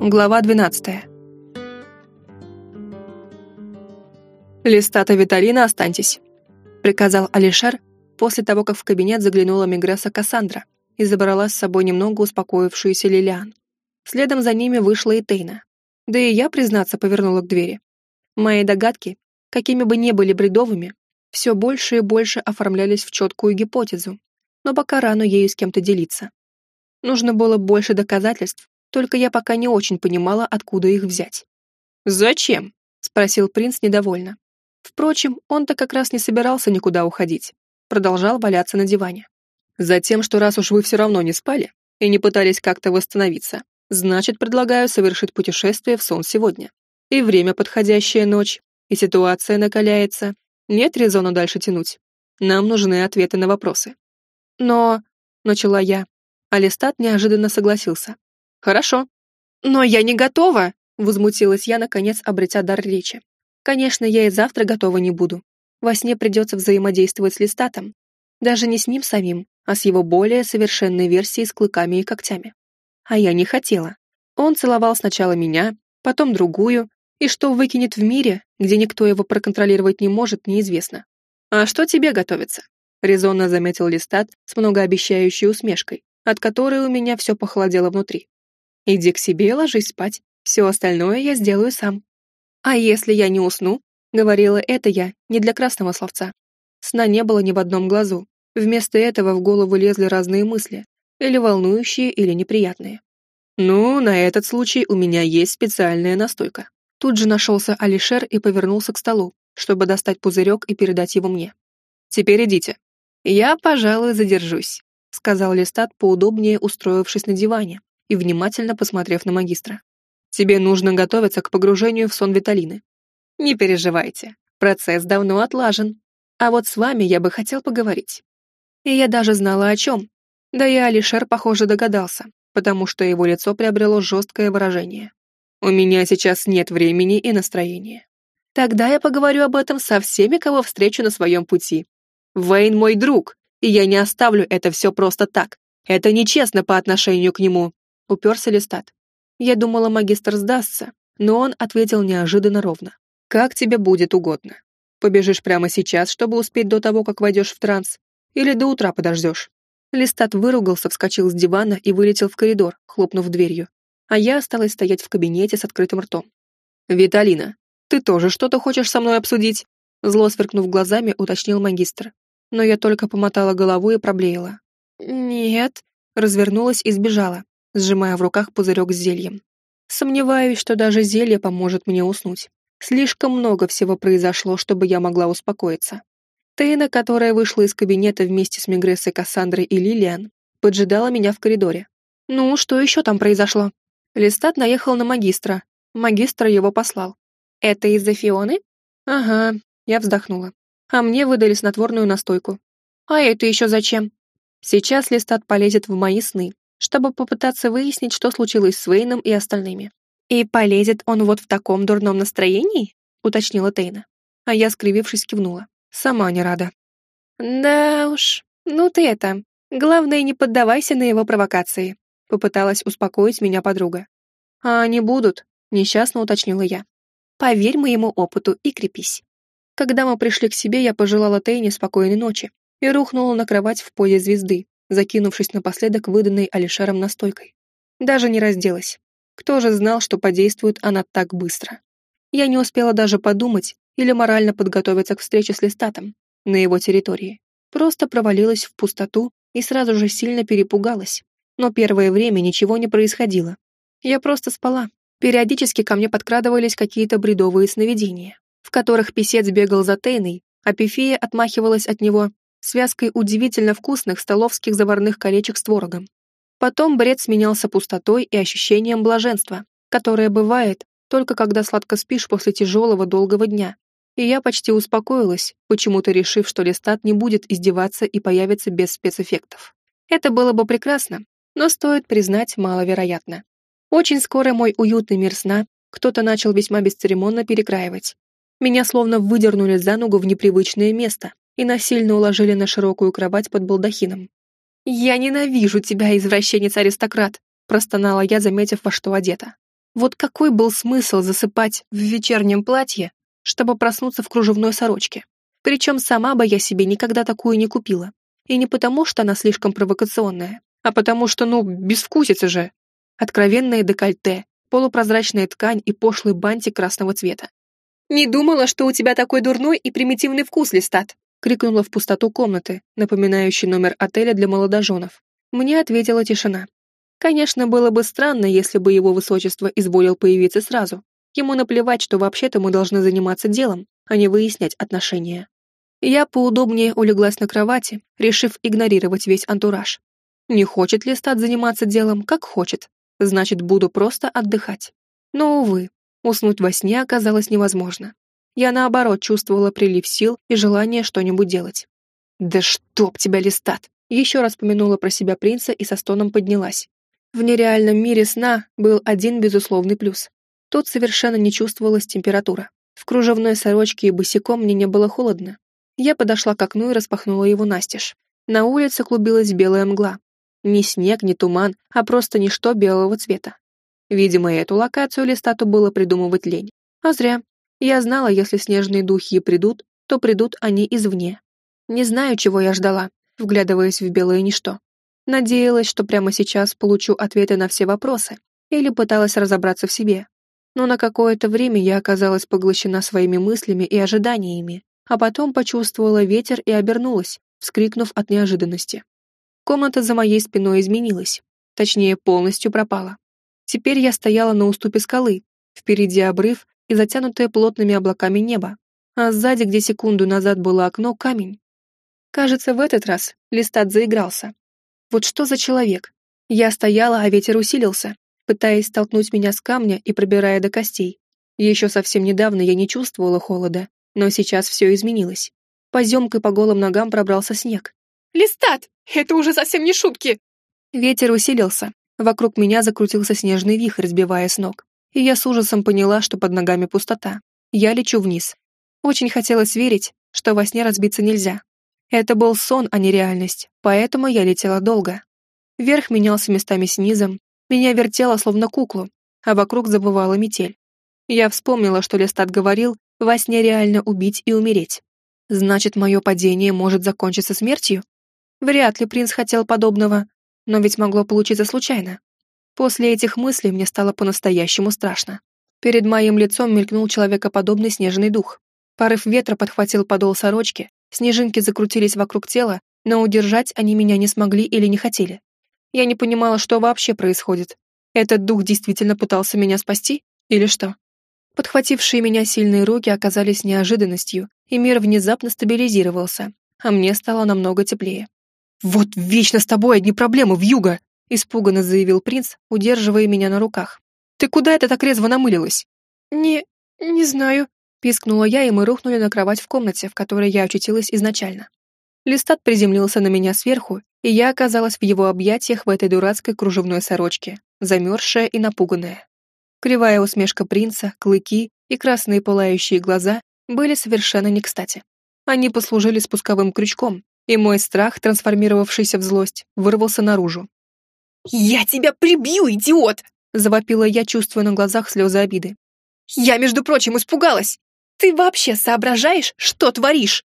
Глава 12. «Листата Виталина, останьтесь», — приказал Алишер после того, как в кабинет заглянула Мигресса Кассандра и забрала с собой немного успокоившуюся Лилиан. Следом за ними вышла и Тейна. Да и я, признаться, повернула к двери. Мои догадки, какими бы ни были бредовыми, все больше и больше оформлялись в четкую гипотезу, но пока рано ею с кем-то делиться. Нужно было больше доказательств, только я пока не очень понимала, откуда их взять. «Зачем?» — спросил принц недовольно. Впрочем, он-то как раз не собирался никуда уходить. Продолжал валяться на диване. «Затем, что раз уж вы все равно не спали и не пытались как-то восстановиться, значит, предлагаю совершить путешествие в сон сегодня. И время подходящая ночь, и ситуация накаляется. Нет резона дальше тянуть. Нам нужны ответы на вопросы». «Но...» — начала я. Алистат неожиданно согласился. Хорошо. Но я не готова, возмутилась я, наконец, обретя дар речи. Конечно, я и завтра готова не буду. Во сне придется взаимодействовать с Листатом. Даже не с ним самим, а с его более совершенной версией с клыками и когтями. А я не хотела. Он целовал сначала меня, потом другую, и что выкинет в мире, где никто его проконтролировать не может, неизвестно. «А что тебе готовится?» — резонно заметил Листат с многообещающей усмешкой, от которой у меня все похолодело внутри. Иди к себе, ложись спать. Все остальное я сделаю сам. А если я не усну? Говорила это я, не для красного словца. Сна не было ни в одном глазу. Вместо этого в голову лезли разные мысли, или волнующие, или неприятные. Ну, на этот случай у меня есть специальная настойка. Тут же нашелся Алишер и повернулся к столу, чтобы достать пузырек и передать его мне. Теперь идите. Я, пожалуй, задержусь, сказал Листат, поудобнее устроившись на диване, и внимательно посмотрев на магистра. «Тебе нужно готовиться к погружению в сон Виталины. Не переживайте, процесс давно отлажен. А вот с вами я бы хотел поговорить. И я даже знала о чем. Да и Алишер, похоже, догадался, потому что его лицо приобрело жесткое выражение. У меня сейчас нет времени и настроения. Тогда я поговорю об этом со всеми, кого встречу на своем пути. Вейн мой друг, и я не оставлю это все просто так. Это нечестно по отношению к нему уперся Листат. Я думала, магистр сдастся, но он ответил неожиданно ровно. «Как тебе будет угодно. Побежишь прямо сейчас, чтобы успеть до того, как войдешь в транс, или до утра подождешь». Листат выругался, вскочил с дивана и вылетел в коридор, хлопнув дверью. А я осталась стоять в кабинете с открытым ртом. «Виталина, ты тоже что-то хочешь со мной обсудить?» Зло сверкнув глазами, уточнил магистр. Но я только помотала головой и проблеяла. «Нет», развернулась и сбежала, сжимая в руках пузырек с зельем. Сомневаюсь, что даже зелье поможет мне уснуть. Слишком много всего произошло, чтобы я могла успокоиться. Тейна, которая вышла из кабинета вместе с Мегрессой Кассандрой и Лилиан, поджидала меня в коридоре. «Ну, что еще там произошло?» Листат наехал на магистра. Магистр его послал. «Это из-за Фионы?» «Ага», я вздохнула. А мне выдали снотворную настойку. «А это еще зачем?» Сейчас Листат полезет в мои сны, чтобы попытаться выяснить, что случилось с Вейном и остальными. «И полезет он вот в таком дурном настроении?» — уточнила Тейна. А я, скривившись, кивнула. Сама не рада. «Да уж, ну ты это... Главное, не поддавайся на его провокации», — попыталась успокоить меня подруга. «А они будут», — несчастно уточнила я. «Поверь моему опыту и крепись». Когда мы пришли к себе, я пожелала Тейне спокойной ночи и рухнула на кровать в позе звезды, закинувшись напоследок выданной Алишером настойкой. Даже не разделась. Кто же знал, что подействует она так быстро? Я не успела даже подумать или морально подготовиться к встрече с Листатом на его территории. Просто провалилась в пустоту и сразу же сильно перепугалась. Но первое время ничего не происходило. Я просто спала. Периодически ко мне подкрадывались какие-то бредовые сновидения, в которых писец бегал за Тейной, а Пифия отмахивалась от него связкой удивительно вкусных столовских заварных колечек с творогом. Потом бред сменялся пустотой и ощущением блаженства, которое бывает только когда сладко спишь после тяжелого долгого дня. И я почти успокоилась, почему-то решив, что Листат не будет издеваться и появится без спецэффектов. Это было бы прекрасно, но стоит признать маловероятно. Очень скоро мой уютный мир сна кто-то начал весьма бесцеремонно перекраивать. Меня словно выдернули за ногу в непривычное место, и насильно уложили на широкую кровать под балдахином. «Я ненавижу тебя, извращенец-аристократ!» простонала я, заметив, во что одета. Вот какой был смысл засыпать в вечернем платье, чтобы проснуться в кружевной сорочке? Причем сама бы я себе никогда такую не купила. И не потому, что она слишком провокационная, а потому что, ну, безвкусица же. Откровенное декольте, полупрозрачная ткань и пошлый бантик красного цвета. «Не думала, что у тебя такой дурной и примитивный вкус, Листат!» Крикнула в пустоту комнаты, напоминающей номер отеля для молодоженов. Мне ответила тишина. Конечно, было бы странно, если бы его высочество изволил появиться сразу. Ему наплевать, что вообще-то мы должны заниматься делом, а не выяснять отношения. Я поудобнее улеглась на кровати, решив игнорировать весь антураж. Не хочет ли стать заниматься делом, как хочет, значит, буду просто отдыхать. Но, увы, уснуть во сне оказалось невозможно. Я, наоборот, чувствовала прилив сил и желание что-нибудь делать. «Да чтоб тебя, Листат!» Еще раз помянула про себя принца и со стоном поднялась. В нереальном мире сна был один безусловный плюс. Тут совершенно не чувствовалась температура. В кружевной сорочке и босиком мне не было холодно. Я подошла к окну и распахнула его настежь. На улице клубилась белая мгла. Ни снег, ни туман, а просто ничто белого цвета. Видимо, эту локацию Листату было придумывать лень. А зря. Я знала, если снежные духи придут, то придут они извне. Не знаю, чего я ждала, вглядываясь в белое ничто. Надеялась, что прямо сейчас получу ответы на все вопросы, или пыталась разобраться в себе. Но на какое-то время я оказалась поглощена своими мыслями и ожиданиями, а потом почувствовала ветер и обернулась, вскрикнув от неожиданности. Комната за моей спиной изменилась, точнее, полностью пропала. Теперь я стояла на уступе скалы, впереди обрыв и затянутое плотными облаками небо, а сзади, где секунду назад было окно, камень. Кажется, в этот раз Листат заигрался. Вот что за человек? Я стояла, а ветер усилился, пытаясь столкнуть меня с камня и пробирая до костей. Еще совсем недавно я не чувствовала холода, но сейчас все изменилось. Поземкой по голым ногам пробрался снег. «Листат! Это уже совсем не шутки!» Ветер усилился. Вокруг меня закрутился снежный вихрь, сбивая с ног. И я с ужасом поняла, что под ногами пустота. Я лечу вниз. Очень хотелось верить, что во сне разбиться нельзя. Это был сон, а не реальность, поэтому я летела долго. Верх менялся местами с низом, меня вертело словно куклу, а вокруг забывала метель. Я вспомнила, что Лестат говорил, во сне реально убить и умереть. Значит, мое падение может закончиться смертью? Вряд ли принц хотел подобного, но ведь могло получиться случайно. После этих мыслей мне стало по-настоящему страшно. Перед моим лицом мелькнул человекоподобный снежный дух. Порыв ветра подхватил подол сорочки, снежинки закрутились вокруг тела, но удержать они меня не смогли или не хотели. Я не понимала, что вообще происходит. Этот дух действительно пытался меня спасти? Или что? Подхватившие меня сильные руки оказались неожиданностью, и мир внезапно стабилизировался, а мне стало намного теплее. «Вот вечно с тобой одни проблемы, вьюга!» — испуганно заявил принц, удерживая меня на руках. «Ты куда это так резво намылилась?» «Не... не знаю», — пискнула я, и мы рухнули на кровать в комнате, в которой я очутилась изначально. Листат приземлился на меня сверху, и я оказалась в его объятиях в этой дурацкой кружевной сорочке, замерзшая и напуганная. Кривая усмешка принца, клыки и красные пылающие глаза были совершенно не кстати. Они послужили спусковым крючком, и мой страх, трансформировавшийся в злость, вырвался наружу. «Я тебя прибью, идиот!» — завопила я, чувствуя на глазах слезы обиды. «Я, между прочим, испугалась! Ты вообще соображаешь, что творишь?»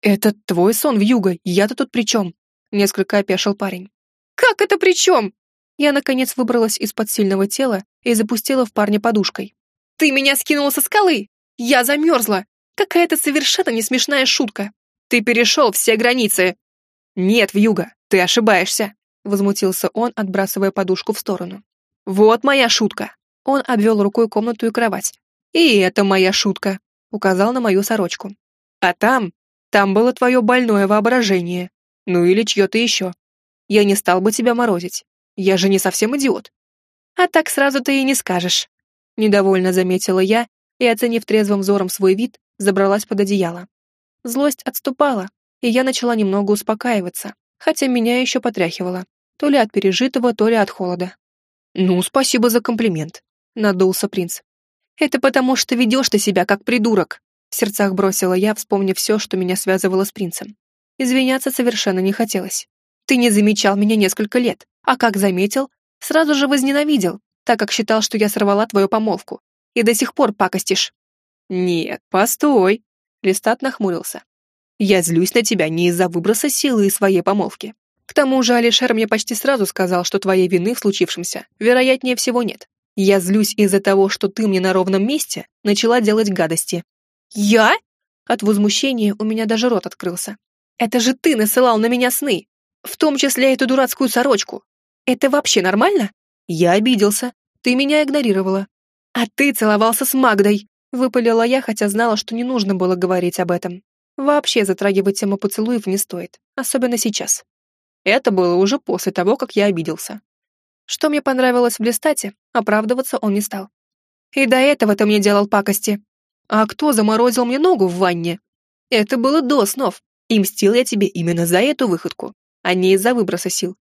«Это твой сон, Вьюга, я-то тут при чем?» — несколько опешил парень. «Как это при чем?» Я, наконец, выбралась из-под сильного тела и запустила в парня подушкой. «Ты меня скинула со скалы! Я замерзла! Какая-то совершенно не смешная шутка! Ты перешел все границы!» «Нет, Вьюга, ты ошибаешься!» Возмутился он, отбрасывая подушку в сторону. «Вот моя шутка!» Он обвел рукой комнату и кровать. «И это моя шутка!» Указал на мою сорочку. «А там, там было твое больное воображение. Ну или чье-то еще. Я не стал бы тебя морозить. Я же не совсем идиот. А так сразу ты и не скажешь. Недовольно заметила я и, оценив трезвым взором свой вид, забралась под одеяло. Злость отступала, и я начала немного успокаиваться, хотя меня еще потряхивало, то ли от пережитого, то ли от холода. «Ну, спасибо за комплимент», — надулся принц. «Это потому, что ведешь ты себя как придурок», — в сердцах бросила я, вспомнив все, что меня связывало с принцем. Извиняться совершенно не хотелось. «Ты не замечал меня несколько лет, а как заметил, сразу же возненавидел, так как считал, что я сорвала твою помолвку, и до сих пор пакостишь». «Нет, постой», — Листат нахмурился. «Я злюсь на тебя не из-за выброса силы из своей помолвки. К тому же Алишер мне почти сразу сказал, что твоей вины в случившемся, вероятнее всего, нет. Я злюсь из-за того, что ты мне на ровном месте начала делать гадости». «Я?» От возмущения у меня даже рот открылся. «Это же ты насылал на меня сны, в том числе эту дурацкую сорочку. Это вообще нормально?» Я обиделся. Ты меня игнорировала. А ты целовался с Магдой, выпалила я, хотя знала, что не нужно было говорить об этом. Вообще затрагивать тему поцелуев не стоит, особенно сейчас. Это было уже после того, как я обиделся. Что мне понравилось в Листате, оправдываться он не стал. И до этого ты мне делал пакости. А кто заморозил мне ногу в ванне? Это было до снов, и мстил я тебе именно за эту выходку, а не из-за выброса сил.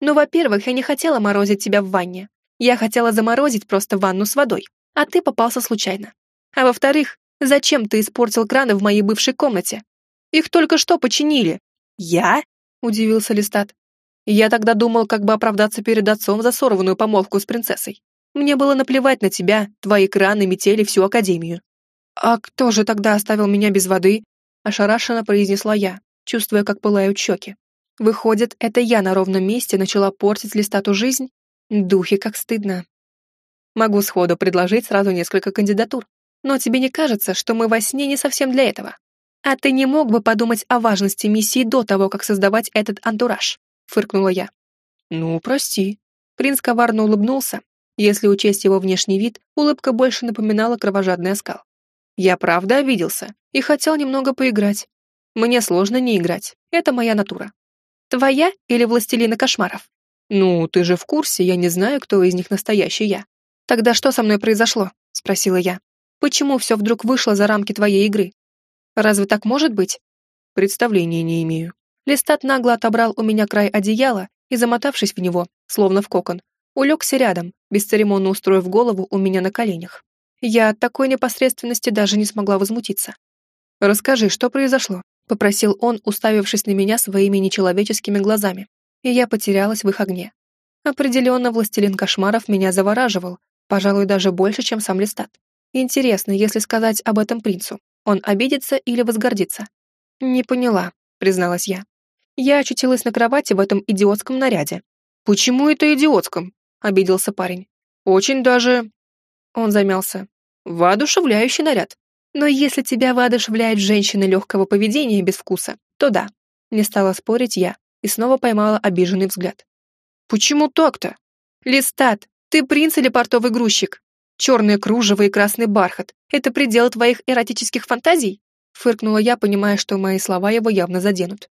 Ну, во-первых, я не хотела морозить тебя в ванне. Я хотела заморозить просто ванну с водой, а ты попался случайно. А во-вторых, зачем ты испортил краны в моей бывшей комнате? Их только что починили. Я? Удивился Листат. Я тогда думал, как бы оправдаться перед отцом за сорванную помолвку с принцессой. Мне было наплевать на тебя, твои краны, метели, всю академию. А кто же тогда оставил меня без воды? Ошарашенно произнесла я, чувствуя, как пылают щеки. Выходит, это я на ровном месте начала портить листату жизнь? Духи, как стыдно. Могу сходу предложить сразу несколько кандидатур. Но тебе не кажется, что мы во сне не совсем для этого? А ты не мог бы подумать о важности миссии до того, как создавать этот антураж? Фыркнула я. Ну, прости. Принц коварно улыбнулся. Если учесть его внешний вид, улыбка больше напоминала кровожадный оскал. Я правда обиделся и хотел немного поиграть. Мне сложно не играть, это моя натура. Твоя или властелина кошмаров? Ну, ты же в курсе, я не знаю, кто из них настоящий я. Тогда что со мной произошло? Спросила я. Почему все вдруг вышло за рамки твоей игры? Разве так может быть? Представления не имею. Листат нагло отобрал у меня край одеяла и, замотавшись в него, словно в кокон, улегся рядом, бесцеремонно устроив голову у меня на коленях. Я от такой непосредственности даже не смогла возмутиться. «Расскажи, что произошло?» — попросил он, уставившись на меня своими нечеловеческими глазами, и я потерялась в их огне. Определенно, властелин кошмаров меня завораживал, пожалуй, даже больше, чем сам Листат. Интересно, если сказать об этом принцу, он обидится или возгордится? Не поняла, призналась я. Я очутилась на кровати в этом идиотском наряде. Почему это идиотском? Обиделся парень. Очень даже... Он замялся. Воодушевляющий наряд. Но если тебя воодушевляет женщина легкого поведения без вкуса, то да. Не стала спорить я и снова поймала обиженный взгляд. Почему так-то? Листат, ты принц или портовый грузчик? Черное кружево и красный бархат — это предел твоих эротических фантазий? Фыркнула я, понимая, что мои слова его явно заденут.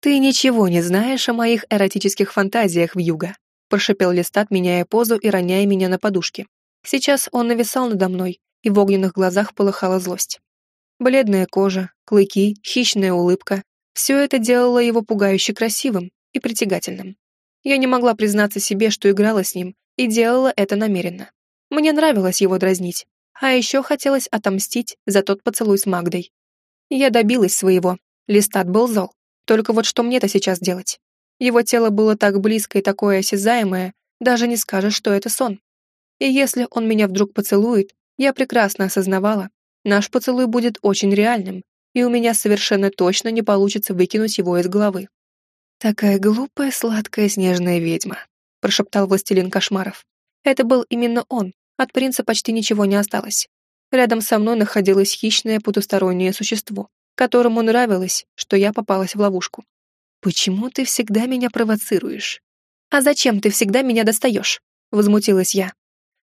«Ты ничего не знаешь о моих эротических фантазиях, Вьюга», прошипел Листат, меняя позу и роняя меня на подушке. Сейчас он нависал надо мной, и в огненных глазах полыхала злость. Бледная кожа, клыки, хищная улыбка — все это делало его пугающе красивым и притягательным. Я не могла признаться себе, что играла с ним, и делала это намеренно. Мне нравилось его дразнить, а еще хотелось отомстить за тот поцелуй с Магдой. Я добилась своего. Листат был зол. Только вот что мне-то сейчас делать? Его тело было так близко и такое осязаемое, даже не скажешь, что это сон. И если он меня вдруг поцелует, я прекрасно осознавала, наш поцелуй будет очень реальным, и у меня совершенно точно не получится выкинуть его из головы. «Такая глупая, сладкая, снежная ведьма», — прошептал властелин кошмаров. Это был именно он, от принца почти ничего не осталось. Рядом со мной находилось хищное потустороннее существо, которому нравилось, что я попалась в ловушку. «Почему ты всегда меня провоцируешь?» «А зачем ты всегда меня достаешь?» — возмутилась я.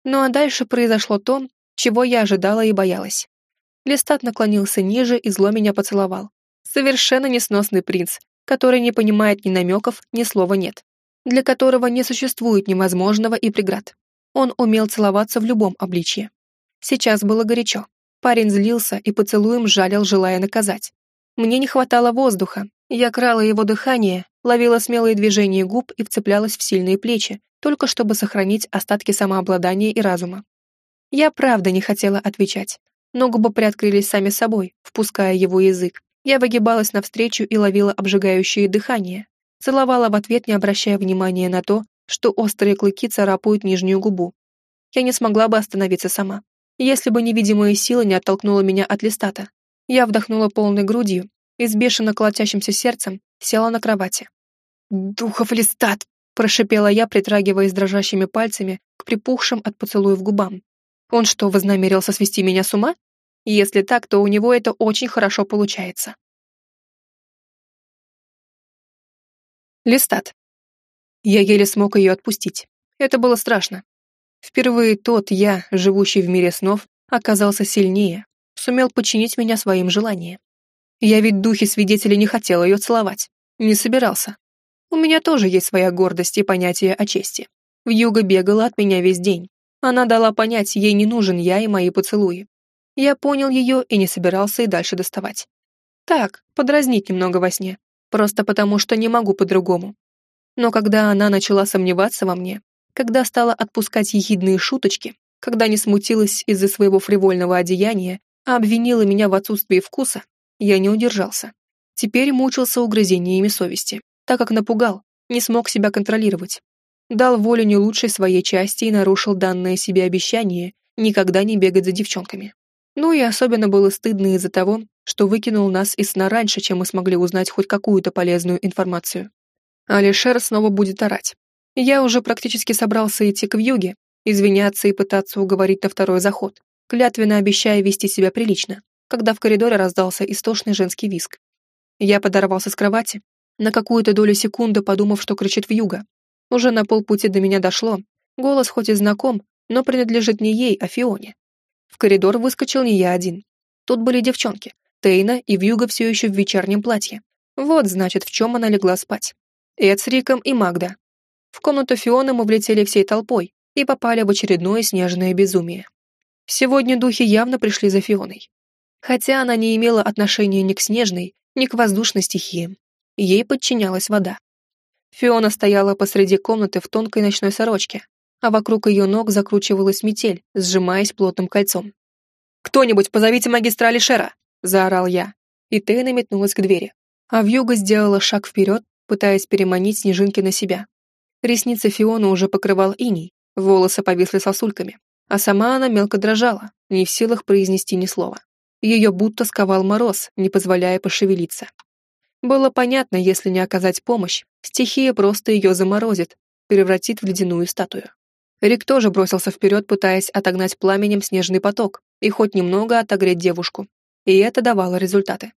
Ну а дальше произошло то, чего я ожидала и боялась. Листат наклонился ниже и зло меня поцеловал. Совершенно несносный принц, который не понимает ни намеков, ни слова «нет», для которого не существует невозможного и преград. Он умел целоваться в любом обличье. Сейчас было горячо. Парень злился и поцелуем жалил, желая наказать. Мне не хватало воздуха. Я крала его дыхание, ловила смелые движения губ и вцеплялась в сильные плечи, только чтобы сохранить остатки самообладания и разума. Я правда не хотела отвечать, но губы приоткрылись сами собой, впуская его язык. Я выгибалась навстречу и ловила обжигающее дыхание, целовала в ответ, не обращая внимания на то, что острые клыки царапают нижнюю губу. я не смогла бы остановиться сама. Если бы невидимая сила не оттолкнула меня от листата. Я вдохнула полной грудью и с бешено колотящимся сердцем села на кровати. «Духов листат!» — прошипела я, притрагиваясь дрожащими пальцами к припухшим от поцелуев губам. «Он что, вознамерился свести меня с ума? Если так, то у него это очень хорошо получается». Листат. Я еле смог ее отпустить. Это было страшно. Впервые тот я, живущий в мире снов, оказался сильнее, сумел подчинить меня своим желаниям. Я ведь духи свидетелей не хотел ее целовать. Не собирался. У меня тоже есть своя гордость и понятие о чести. Вьюга бегала от меня весь день. Она дала понять, ей не нужен я и мои поцелуи. Я понял ее и не собирался и дальше доставать. Так, подразнить немного во сне. Просто потому, что не могу по-другому. Но когда она начала сомневаться во мне, когда стала отпускать ехидные шуточки, когда не смутилась из-за своего фривольного одеяния, а обвинила меня в отсутствии вкуса, я не удержался. Теперь мучился угрызениями совести, так как напугал, не смог себя контролировать. Дал волю не лучшей своей части и нарушил данное себе обещание никогда не бегать за девчонками. Ну и особенно было стыдно из-за того, что выкинул нас из сна раньше, чем мы смогли узнать хоть какую-то полезную информацию. Алишер снова будет орать. Я уже практически собрался идти к вьюге, извиняться и пытаться уговорить на второй заход, клятвенно обещая вести себя прилично, когда в коридоре раздался истошный женский виск. Я подорвался с кровати, на какую-то долю секунды подумав, что кричит вьюга. Уже на полпути до меня дошло, голос хоть и знаком, но принадлежит не ей, а Фионе. В коридор выскочил не я один. Тут были девчонки, Тейна и Вьюга все еще в вечернем платье. Вот, значит, в чем она легла спать. Эд с Риком и Магда, в комнату Фионы мы влетели всей толпой и попали в очередное снежное безумие. Сегодня духи явно пришли за Фионой. Хотя она не имела отношения ни к снежной, ни к воздушной стихиям. Ей подчинялась вода. Фиона стояла посреди комнаты в тонкой ночной сорочке, а вокруг ее ног закручивалась метель, сжимаясь плотным кольцом. «Кто-нибудь позовите магистра Алишера!» — заорал я, и Тейна метнулась к двери. А Вьюга сделала шаг вперед, пытаясь переманить снежинки на себя. Ресницы Фиона уже покрывал иней, волосы повисли сосульками, а сама она мелко дрожала, не в силах произнести ни слова. Ее будто сковал мороз, не позволяя пошевелиться. Было понятно, если не оказать помощь, стихия просто ее заморозит, превратит в ледяную статую. Рик тоже бросился вперед, пытаясь отогнать пламенем снежный поток и хоть немного отогреть девушку. И это давало результаты.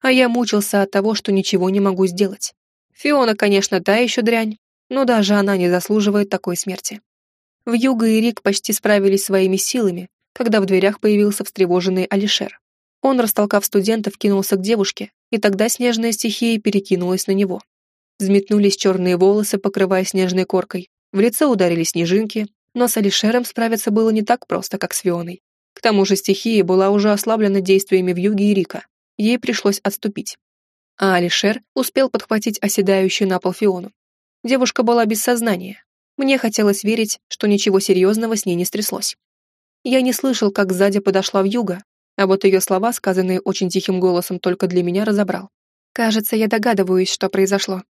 А я мучился от того, что ничего не могу сделать. Фиона, конечно, та еще дрянь, но даже она не заслуживает такой смерти. Вьюга и Рик почти справились своими силами, когда в дверях появился встревоженный Алишер. Он, растолкав студентов, кинулся к девушке, и тогда снежная стихия перекинулась на него. Взметнулись черные волосы, покрывая снежной коркой, в лицо ударили снежинки, но с Алишером справиться было не так просто, как с Фионой. К тому же стихия была уже ослаблена действиями Вьюги и Рика. Ей пришлось отступить. А Алишер успел подхватить оседающую на пол Фиону. Девушка была без сознания. Мне хотелось верить, что ничего серьезного с ней не стряслось. Я не слышал, как сзади подошла вьюга, а вот ее слова, сказанные очень тихим голосом только для меня, разобрал. «Кажется, я догадываюсь, что произошло.